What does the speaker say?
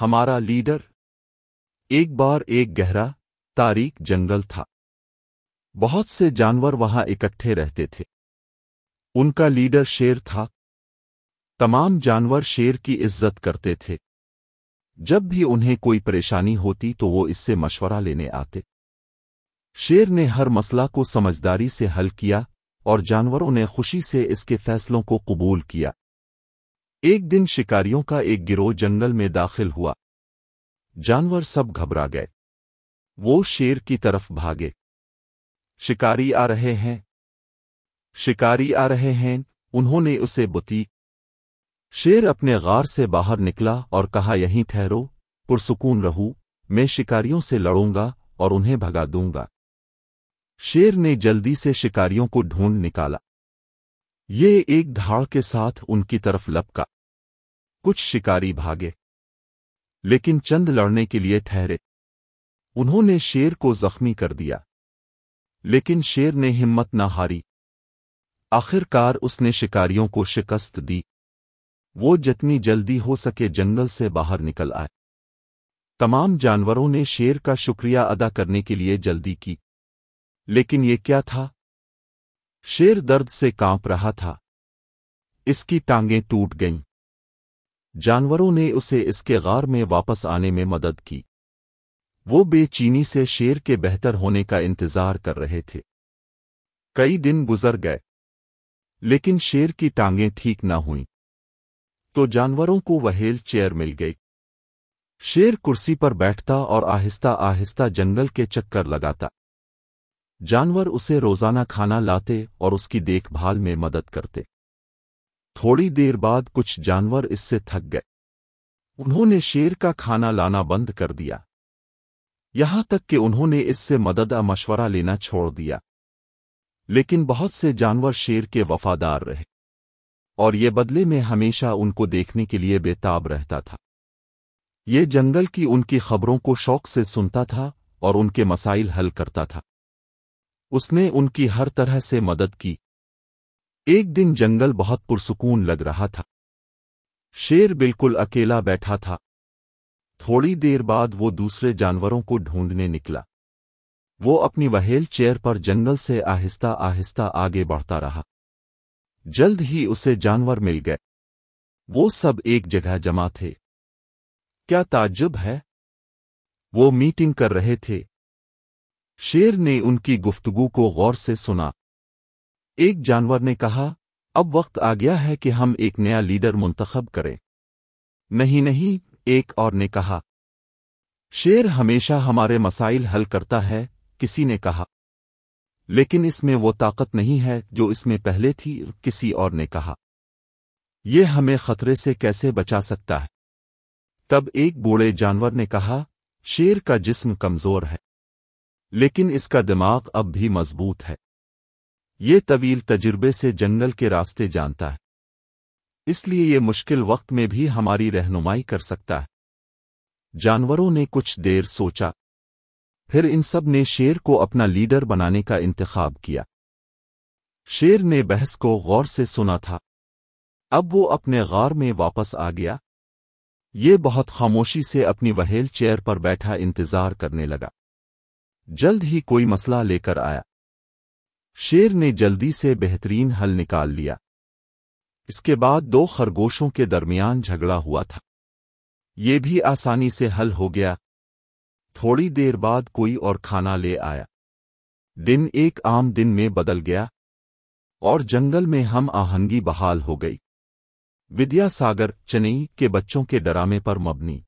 ہمارا لیڈر۔ ایک بار ایک گہرا، تاریک جنگل تھا۔ بہت سے جانور وہاں اکٹھے رہتے تھے۔ ان کا لیڈر شیر تھا۔ تمام جانور شیر کی عزت کرتے تھے۔ جب بھی انہیں کوئی پریشانی ہوتی تو وہ اس سے مشورہ لینے آتے۔ شیر نے ہر مسئلہ کو سمجھداری سے حل کیا اور جانوروں نے خوشی سے اس کے فیصلوں کو قبول کیا۔ ایک دن شکاریوں کا ایک گروہ جنگل میں داخل ہوا۔ جانور سب گھبرا گئے۔ وہ شیر کی طرف بھاگے۔ شکاری آ رہے ہیں۔ شکاری آ رہے ہیں۔ انہوں نے اسے بتی۔ شیر اپنے غار سے باہر نکلا اور کہا، یہیں ٹھہرو، پرسکون رہو۔ میں شکاریوں سے لڑوں گا اور انہیں بھگا دوں گا۔ شیر نے جلدی سے شکاریوں کو ڈھونڈ نکالا۔ یہ ایک دھاڑ کے ساتھ ان کی طرف لپکا۔ کچھ شکاری بھاگے، لیکن چند لڑنے کے لیے ٹھہرے۔ انہوں نے شیر کو زخمی کر دیا، لیکن شیر نے ہمت نہ ہاری۔ آخر کار اس نے شکاریوں کو شکست دی۔ وہ جتنی جلدی ہو سکے جنگل سے باہر نکل آئے۔ تمام جانوروں نے شیر کا شکریہ ادا کرنے کے لیے جلدی کی۔ لیکن یہ کیا تھا؟ شیر درد سے کانپ رہا تھا۔ اس کی ٹانگیں ٹوٹ گئیں۔ جانوروں نے اسے اس کے غار میں واپس آنے میں مدد کی۔ وہ بے چینی سے شیر کے بہتر ہونے کا انتظار کر رہے تھے۔ کئی دن گزر گئے۔ لیکن شیر کی ٹانگیں ٹھیک نہ ہوئیں۔ تو جانوروں کو وہیل چیئر مل گئی۔ شیر کرسی پر بیٹھتا اور آہستہ آہستہ جنگل کے چکر لگاتا۔ جانور اسے روزانہ کھانا لاتے اور اس کی دیکھ بھال میں مدد کرتے۔ تھوڑی دیر بعد کچھ جانور اس سے تھک گئے۔ انہوں نے شیر کا کھانا لانا بند کر دیا۔ یہاں تک کہ انہوں نے اس سے مدد مشورہ لینا چھوڑ دیا۔ لیکن بہت سے جانور شیر کے وفادار رہے۔ اور یہ بدلے میں ہمیشہ ان کو دیکھنے کے لیے بے تاب رہتا تھا۔ یہ جنگل کی ان کی خبروں کو شوق سے سنتا تھا اور ان کے مسائل حل کرتا تھا۔ اس نے ان کی ہر طرح سے مدد کی۔ ایک دن جنگل بہت پرسکون لگ رہا تھا۔ شیر بالکل اکیلا بیٹھا تھا۔ تھوڑی دیر بعد وہ دوسرے جانوروں کو ڈھونڈنے نکلا۔ وہ اپنی وہیل چیئر پر جنگل سے آہستہ آہستہ آگے بڑھتا رہا۔ جلد ہی اسے جانور مل گئے۔ وہ سب ایک جگہ جمع تھے۔ کیا تعجب ہے؟ وہ میٹنگ کر رہے تھے۔ شیر نے ان کی گفتگو کو غور سے سنا۔ ایک جانور نے کہا، اب وقت آ گیا ہے کہ ہم ایک نیا لیڈر منتخب کریں۔ نہیں نہیں، ایک اور نے کہا۔ شیر ہمیشہ ہمارے مسائل حل کرتا ہے، کسی نے کہا۔ لیکن اس میں وہ طاقت نہیں ہے جو اس میں پہلے تھی، کسی اور نے کہا۔ یہ ہمیں خطرے سے کیسے بچا سکتا ہے؟ تب ایک بوڑھے جانور نے کہا، شیر کا جسم کمزور ہے۔ لیکن اس کا دماغ اب بھی مضبوط ہے۔ یہ طویل تجربے سے جنگل کے راستے جانتا ہے۔ اس لیے یہ مشکل وقت میں بھی ہماری رہنمائی کر سکتا ہے۔ جانوروں نے کچھ دیر سوچا۔ پھر ان سب نے شیر کو اپنا لیڈر بنانے کا انتخاب کیا۔ شیر نے بحث کو غور سے سنا تھا۔ اب وہ اپنے غار میں واپس آ گیا۔ یہ بہت خاموشی سے اپنی وہیل چیئر پر بیٹھا انتظار کرنے لگا۔ جلد ہی کوئی مسئلہ لے کر آیا۔ شیر نے جلدی سے بہترین حل نکال لیا۔ اس کے بعد دو خرگوشوں کے درمیان جھگڑا ہوا تھا۔ یہ بھی آسانی سے حل ہو گیا۔ تھوڑی دیر بعد کوئی اور کھانا لے آیا۔ دن ایک عام دن میں بدل گیا اور جنگل میں ہم آہنگی بحال ہو گئی۔ ودیا ساگر، چنئی کے بچوں کے ڈرامے پر مبنی۔